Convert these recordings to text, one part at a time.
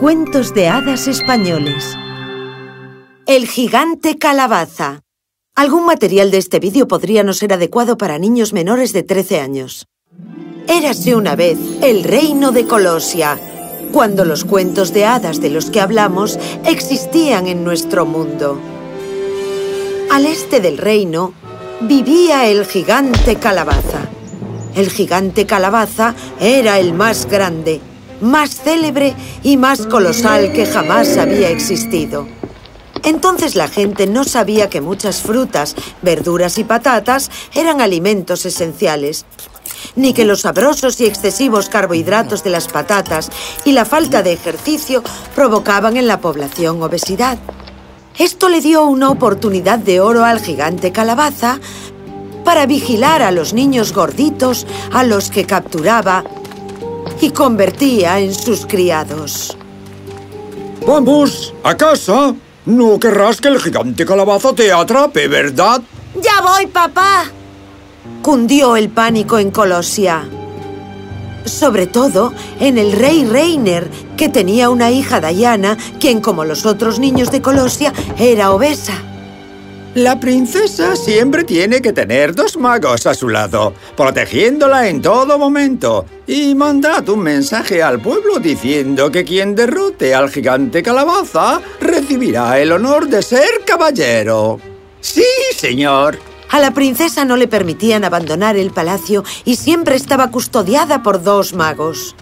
Cuentos de hadas españoles El gigante calabaza Algún material de este vídeo podría no ser adecuado para niños menores de 13 años. Érase una vez el reino de Colosia, cuando los cuentos de hadas de los que hablamos existían en nuestro mundo. Al este del reino vivía el gigante calabaza. El gigante calabaza era el más grande, más célebre y más colosal que jamás había existido. Entonces la gente no sabía que muchas frutas, verduras y patatas eran alimentos esenciales, ni que los sabrosos y excesivos carbohidratos de las patatas y la falta de ejercicio provocaban en la población obesidad. Esto le dio una oportunidad de oro al gigante calabaza para vigilar a los niños gorditos a los que capturaba y convertía en sus criados. ¡Vamos! ¡A casa! No querrás que el gigante calabaza te atrape, ¿verdad? ¡Ya voy, papá! Cundió el pánico en Colosia. Sobre todo en el rey Reiner, que tenía una hija Diana, quien, como los otros niños de Colosia, era obesa. La princesa siempre tiene que tener dos magos a su lado, protegiéndola en todo momento. Y mandad un mensaje al pueblo diciendo que quien derrote al gigante calabaza recibirá el honor de ser caballero. ¡Sí, señor! A la princesa no le permitían abandonar el palacio y siempre estaba custodiada por dos magos.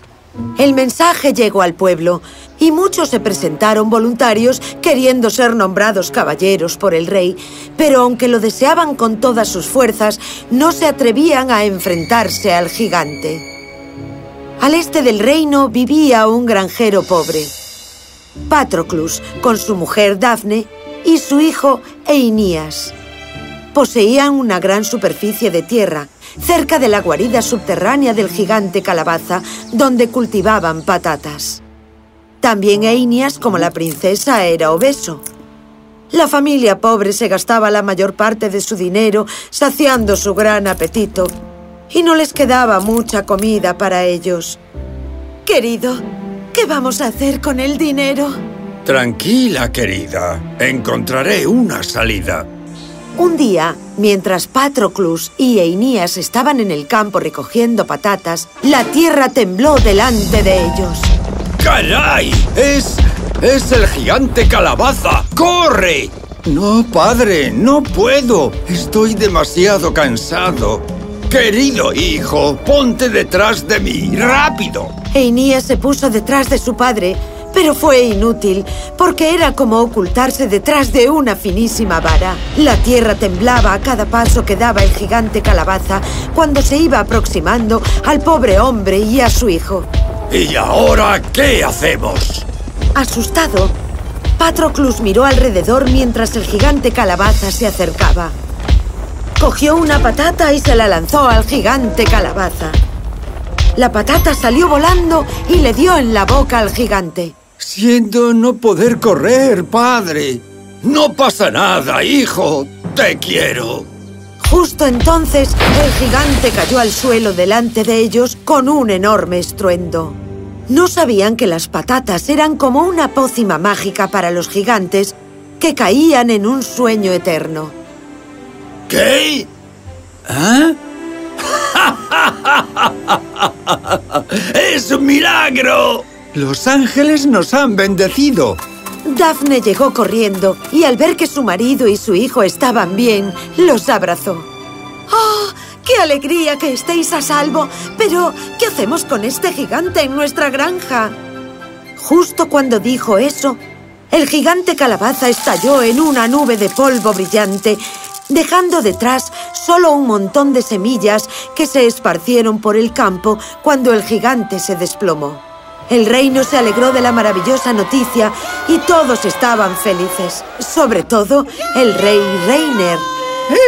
El mensaje llegó al pueblo y muchos se presentaron voluntarios queriendo ser nombrados caballeros por el rey, pero aunque lo deseaban con todas sus fuerzas, no se atrevían a enfrentarse al gigante. Al este del reino vivía un granjero pobre, Patroclus, con su mujer Dafne y su hijo Einías. Poseían una gran superficie de tierra, cerca de la guarida subterránea del gigante calabaza, donde cultivaban patatas. También Einias, como la princesa, era obeso. La familia pobre se gastaba la mayor parte de su dinero saciando su gran apetito y no les quedaba mucha comida para ellos. Querido, ¿qué vamos a hacer con el dinero? Tranquila, querida. Encontraré una salida. Un día, mientras Patroclus y Einías estaban en el campo recogiendo patatas, la tierra tembló delante de ellos. ¡Caray! ¡Es... es el gigante calabaza! ¡Corre! No, padre, no puedo. Estoy demasiado cansado. Querido hijo, ponte detrás de mí, rápido. Einías se puso detrás de su padre, pero fue inútil, porque era como ocultarse detrás de una finísima vara. La tierra temblaba a cada paso que daba el gigante calabaza cuando se iba aproximando al pobre hombre y a su hijo. ¿Y ahora qué hacemos? Asustado, Patroclus miró alrededor mientras el gigante calabaza se acercaba. Cogió una patata y se la lanzó al gigante calabaza. La patata salió volando y le dio en la boca al gigante. Siento no poder correr, padre. No pasa nada, hijo. Te quiero. Justo entonces, el gigante cayó al suelo delante de ellos con un enorme estruendo. No sabían que las patatas eran como una pócima mágica para los gigantes que caían en un sueño eterno. ¿Qué? ¿Ah? ¡Es un milagro! Los ángeles nos han bendecido. Daphne llegó corriendo y al ver que su marido y su hijo estaban bien, los abrazó. ¡Oh! ¡Qué alegría que estéis a salvo! Pero, ¿qué hacemos con este gigante en nuestra granja? Justo cuando dijo eso, el gigante calabaza estalló en una nube de polvo brillante, dejando detrás solo un montón de semillas que se esparcieron por el campo cuando el gigante se desplomó. El reino se alegró de la maravillosa noticia y todos estaban felices. Sobre todo, el rey Reiner.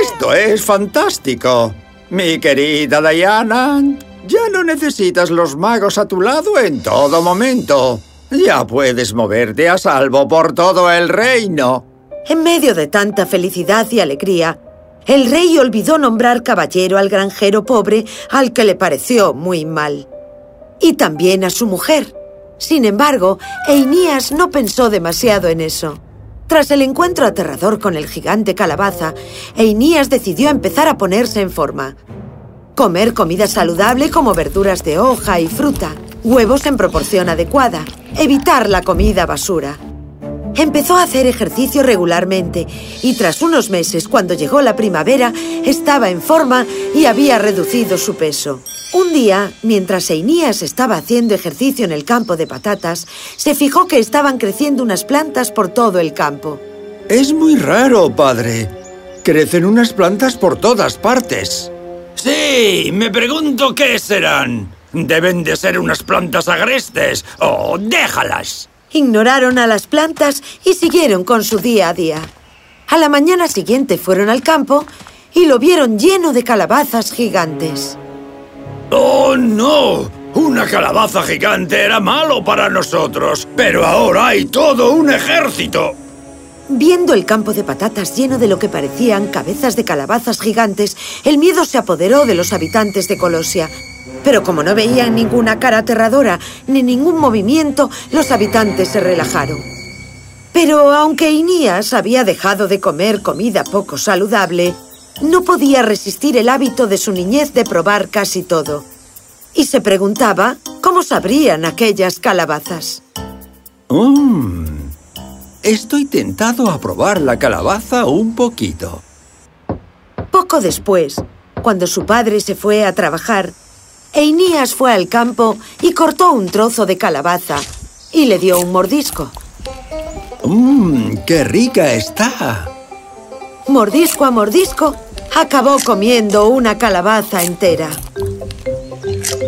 Esto es fantástico. Mi querida Diana, ya no necesitas los magos a tu lado en todo momento. Ya puedes moverte a salvo por todo el reino. En medio de tanta felicidad y alegría, el rey olvidó nombrar caballero al granjero pobre al que le pareció muy mal y también a su mujer. Sin embargo, Einías no pensó demasiado en eso. Tras el encuentro aterrador con el gigante calabaza, Einías decidió empezar a ponerse en forma. Comer comida saludable como verduras de hoja y fruta, huevos en proporción adecuada, evitar la comida basura. Empezó a hacer ejercicio regularmente y tras unos meses, cuando llegó la primavera, estaba en forma y había reducido su peso. Un día, mientras Einías estaba haciendo ejercicio en el campo de patatas, se fijó que estaban creciendo unas plantas por todo el campo. Es muy raro, padre. Crecen unas plantas por todas partes. Sí, me pregunto qué serán. Deben de ser unas plantas agrestes. ¡Oh, déjalas! Ignoraron a las plantas y siguieron con su día a día. A la mañana siguiente fueron al campo y lo vieron lleno de calabazas gigantes. ¡Oh, no! Una calabaza gigante era malo para nosotros, pero ahora hay todo un ejército. Viendo el campo de patatas lleno de lo que parecían cabezas de calabazas gigantes, el miedo se apoderó de los habitantes de Colosia. Pero como no veían ninguna cara aterradora ni ningún movimiento, los habitantes se relajaron. Pero aunque Inías había dejado de comer comida poco saludable, no podía resistir el hábito de su niñez de probar casi todo. Y se preguntaba cómo sabrían aquellas calabazas. Mm. Estoy tentado a probar la calabaza un poquito. Poco después, cuando su padre se fue a trabajar, Einías fue al campo y cortó un trozo de calabaza y le dio un mordisco. ¡Mmm! ¡Qué rica está! Mordisco a mordisco, acabó comiendo una calabaza entera.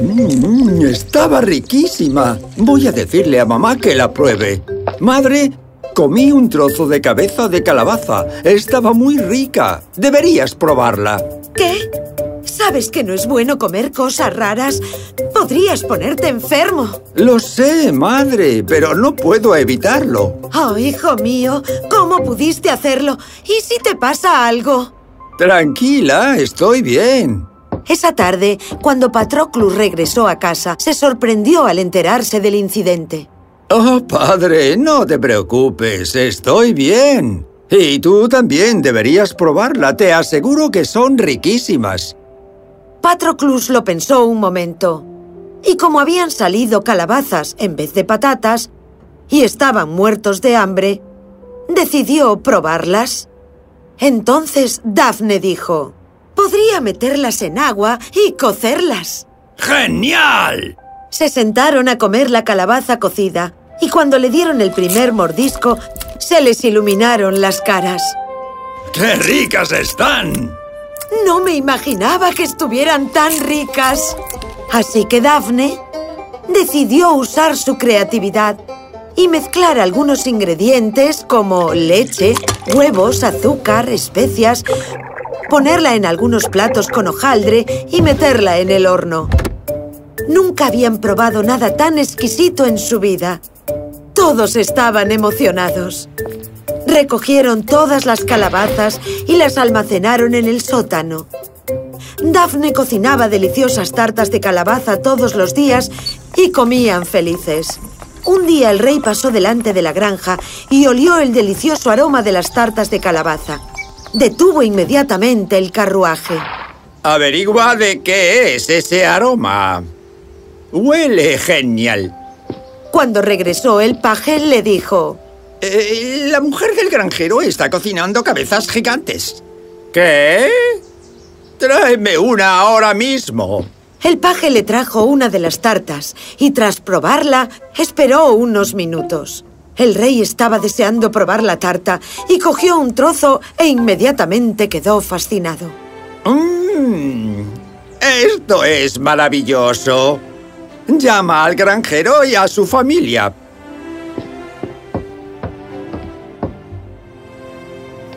Mmm, estaba riquísima. Voy a decirle a mamá que la pruebe. Madre, comí un trozo de cabeza de calabaza. Estaba muy rica. Deberías probarla. ¿Qué? ¿Sabes que no es bueno comer cosas raras? Podrías ponerte enfermo. Lo sé, madre, pero no puedo evitarlo. Oh, hijo mío, ¿cómo pudiste hacerlo? ¿Y si te pasa algo? Tranquila, estoy bien. Esa tarde, cuando Patroclus regresó a casa, se sorprendió al enterarse del incidente. Oh, padre, no te preocupes, estoy bien. Y tú también deberías probarla, te aseguro que son riquísimas. Patroclus lo pensó un momento. Y como habían salido calabazas en vez de patatas, y estaban muertos de hambre, decidió probarlas. Entonces Daphne dijo, podría meterlas en agua y cocerlas. ¡Genial! Se sentaron a comer la calabaza cocida, y cuando le dieron el primer mordisco, se les iluminaron las caras. ¡Qué ricas están! No me imaginaba que estuvieran tan ricas. Así que Daphne decidió usar su creatividad y mezclar algunos ingredientes como leche, huevos, azúcar, especias, ponerla en algunos platos con hojaldre y meterla en el horno. Nunca habían probado nada tan exquisito en su vida. Todos estaban emocionados. Recogieron todas las calabazas y las almacenaron en el sótano. Daphne cocinaba deliciosas tartas de calabaza todos los días y comían felices. Un día el rey pasó delante de la granja y olió el delicioso aroma de las tartas de calabaza. Detuvo inmediatamente el carruaje. Averigua de qué es ese aroma. Huele genial. Cuando regresó, el paje le dijo... Eh, la mujer del granjero está cocinando cabezas gigantes. ¿Qué? Tráeme una ahora mismo. El paje le trajo una de las tartas y tras probarla, esperó unos minutos. El rey estaba deseando probar la tarta y cogió un trozo e inmediatamente quedó fascinado. Mmm, esto es maravilloso. Llama al granjero y a su familia.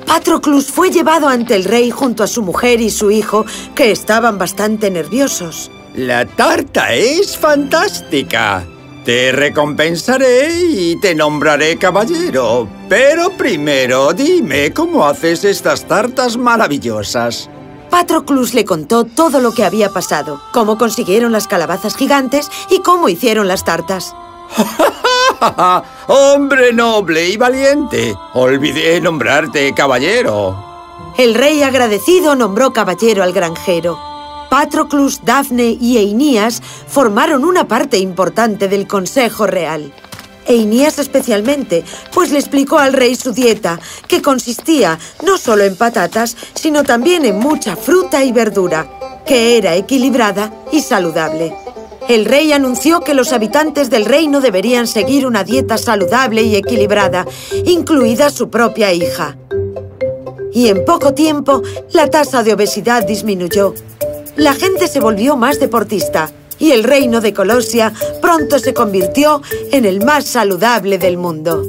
Patroclus fue llevado ante el rey junto a su mujer y su hijo, que estaban bastante nerviosos. La tarta es fantástica. Te recompensaré y te nombraré caballero. Pero primero dime cómo haces estas tartas maravillosas. Patroclus le contó todo lo que había pasado, cómo consiguieron las calabazas gigantes y cómo hicieron las tartas. ¡Hombre noble y valiente! Olvidé nombrarte caballero. El rey agradecido nombró caballero al granjero. Patroclus, Dafne y Einías formaron una parte importante del Consejo Real. Einías especialmente, pues le explicó al rey su dieta, que consistía no solo en patatas, sino también en mucha fruta y verdura, que era equilibrada y saludable. El rey anunció que los habitantes del reino deberían seguir una dieta saludable y equilibrada, incluida su propia hija. Y en poco tiempo, la tasa de obesidad disminuyó. La gente se volvió más deportista y el reino de Colosia pronto se convirtió en el más saludable del mundo.